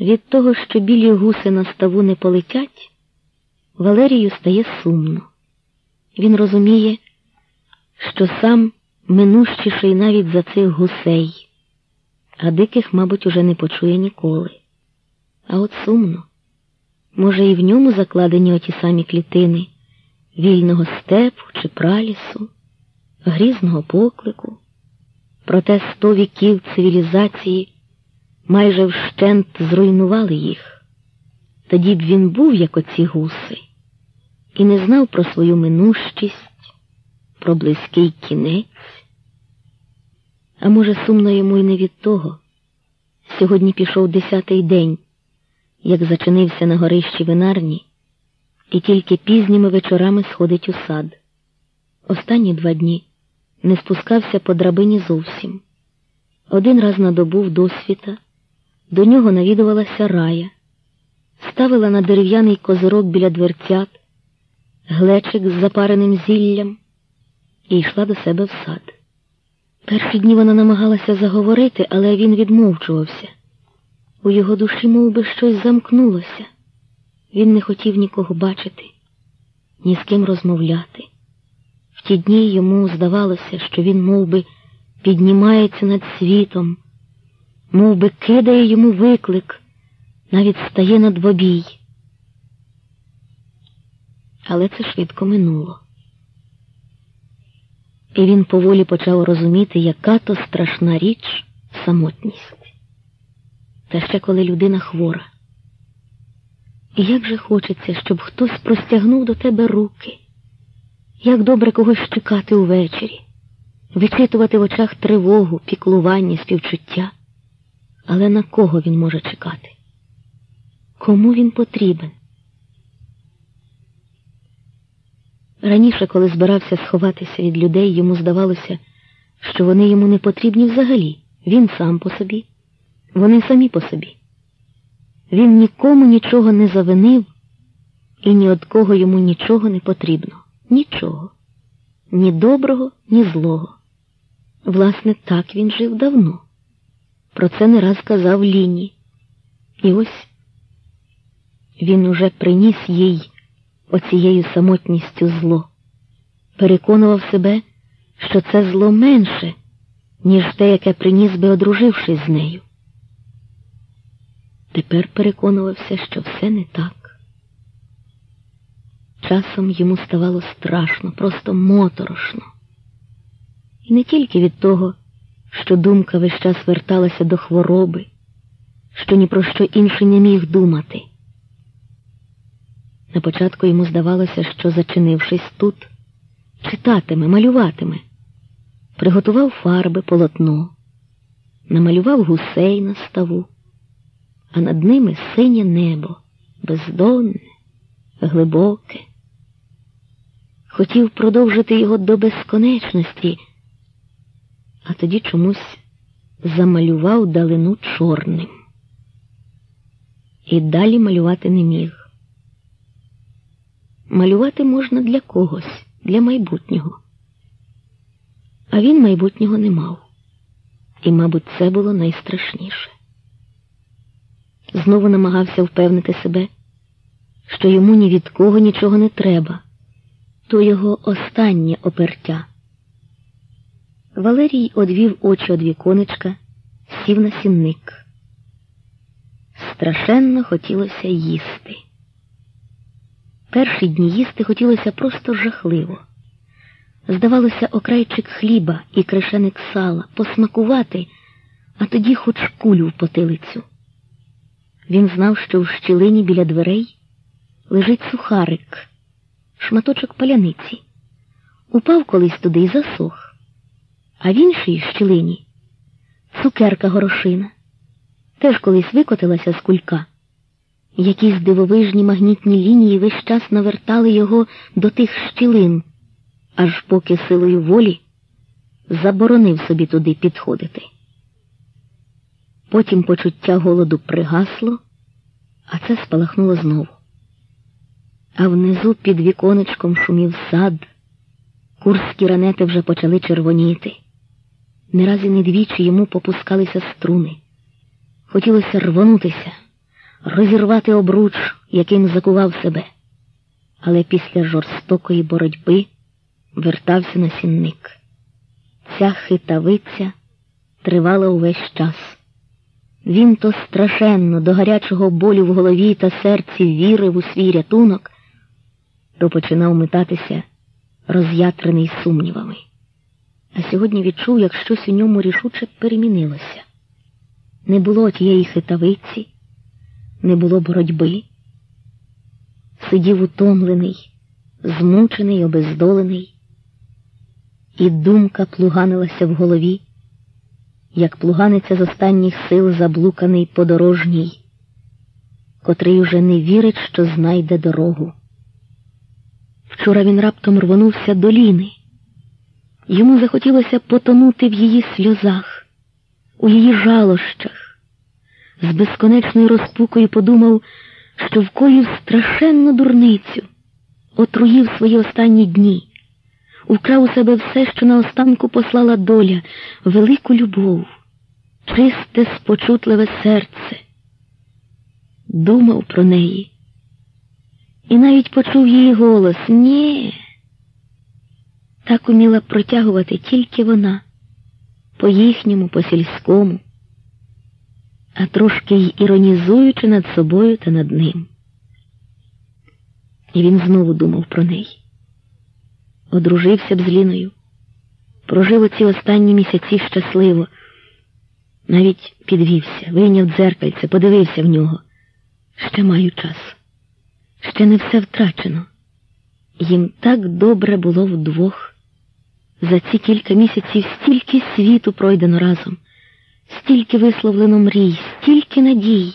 Від того, що білі гуси на ставу не полетять, Валерію стає сумно. Він розуміє, що сам минущіший навіть за цих гусей, а диких, мабуть, уже не почує ніколи. А от сумно, може, і в ньому закладені оті самі клітини вільного степу чи пралісу, грізного поклику, проте сто віків цивілізації майже вщент зруйнували їх. Тоді б він був, як оці гуси, і не знав про свою минущість, про близький кінець. А може, сумно йому й не від того. Сьогодні пішов десятий день, як зачинився на горищі винарні, і тільки пізніми вечорами сходить у сад. Останні два дні не спускався по драбині зовсім. Один раз на добу в досвіта до нього навідувалася рая, ставила на дерев'яний козирок біля дверцят, глечик з запареним зіллям і йшла до себе в сад. Перші дні вона намагалася заговорити, але він відмовчувався. У його душі мов би, щось замкнулося. Він не хотів нікого бачити, ні з ким розмовляти. В ті дні йому здавалося, що він мов би, піднімається над світом, мов би, кидає йому виклик, навіть стає на двобій. Але це швидко минуло. І він поволі почав розуміти, яка то страшна річ самотність. Та ще коли людина хвора. І як же хочеться, щоб хтось простягнув до тебе руки, як добре когось чекати увечері, вичитувати в очах тривогу, піклування, співчуття. Але на кого він може чекати? Кому він потрібен? Раніше, коли збирався сховатися від людей, йому здавалося, що вони йому не потрібні взагалі. Він сам по собі, вони самі по собі. Він нікому нічого не завинив, і ні від кого йому нічого не потрібно. Нічого. Ні доброго, ні злого. Власне, так він жив давно. Про це не раз казав Ліні. І ось він уже приніс їй оцією самотністю зло, переконував себе, що це зло менше, ніж те, яке приніс би, одружившись з нею. Тепер переконувався, що все не так. Часом йому ставало страшно, просто моторошно. І не тільки від того, що думка весь час верталася до хвороби, що ні про що інше не міг думати. На початку йому здавалося, що, зачинившись тут, читатиме, малюватиме, приготував фарби, полотно, намалював гусей на ставу, а над ними синє небо, бездонне, глибоке. Хотів продовжити його до безконечності, а тоді чомусь замалював далину чорним. І далі малювати не міг. Малювати можна для когось, для майбутнього. А він майбутнього не мав. І, мабуть, це було найстрашніше. Знову намагався впевнити себе, що йому ні від кого нічого не треба, то його останнє опертя. Валерій одвів очі од віконечка, сів на сінник. Страшенно хотілося їсти. Перші дні їсти хотілося просто жахливо. Здавалося, окрайчик хліба і кришеник сала посмакувати, а тоді хоч кулю в потилицю. Він знав, що в щілині біля дверей лежить сухарик, шматочок паляниці. Упав колись туди і засох, а в іншій щілині цукерка горошина, теж колись викотилася з кулька. Якісь дивовижні магнітні лінії весь час навертали його до тих щілин, аж поки силою волі заборонив собі туди підходити. Потім почуття голоду пригасло, а це спалахнуло знову. А внизу під віконечком шумів сад, курські ранети вже почали червоніти. Не раз і не двічі йому попускалися струни. Хотілося рвонутися розірвати обруч, яким закував себе. Але після жорстокої боротьби вертався на сінник. Ця хитавиця тривала увесь час. Він то страшенно до гарячого болю в голові та серці вірив у свій рятунок, то починав метатися роз'ятрений сумнівами. А сьогодні відчув, як щось у ньому рішуче перемінилося. Не було тієї хитавиці, не було боротьби. Сидів утомлений, змучений, обездолений, і думка плуганилася в голові, як плуганиться з останніх сил заблуканий подорожній, котрий уже не вірить, що знайде дорогу. Вчора він раптом рвонувся до Ліни. Йому захотілося потонути в її сльозах, у її жалощах. З безконечною розпукою подумав, що вкоїв страшенну дурницю, отруїв свої останні дні, украв у себе все, що наостанку послала доля, велику любов, чисте, спочутливе серце. Думав про неї. І навіть почув її голос Нє. Так уміла протягувати тільки вона, по їхньому, по сільському, а трошки й іронізуючи над собою та над ним. І він знову думав про неї. Одружився б з Ліною, прожив оці останні місяці щасливо, навіть підвівся, вийняв дзеркальце, подивився в нього. Ще маю час. Ще не все втрачено. Їм так добре було вдвох. За ці кілька місяців стільки світу пройдено разом, стільки висловлено мрій, стільки надій.